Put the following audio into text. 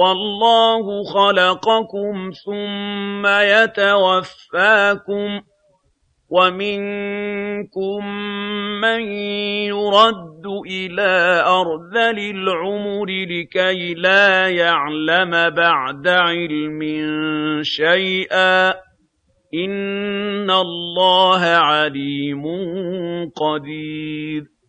وَاللَّهُ خَلَقَكُمْ ثُمَّ يَتَوَفَّاكُمْ ۚ وَمِنكُم مَّن يُرَدُّ إِلَىٰ أَرْذَلِ الْعُمُرِ لِكَيْ لَا يَعْلَمَ بَعْدَ عِلْمٍ شَيْئًا ۚ إِنَّ اللَّهَ عَلِيمٌ قَدِيرٌ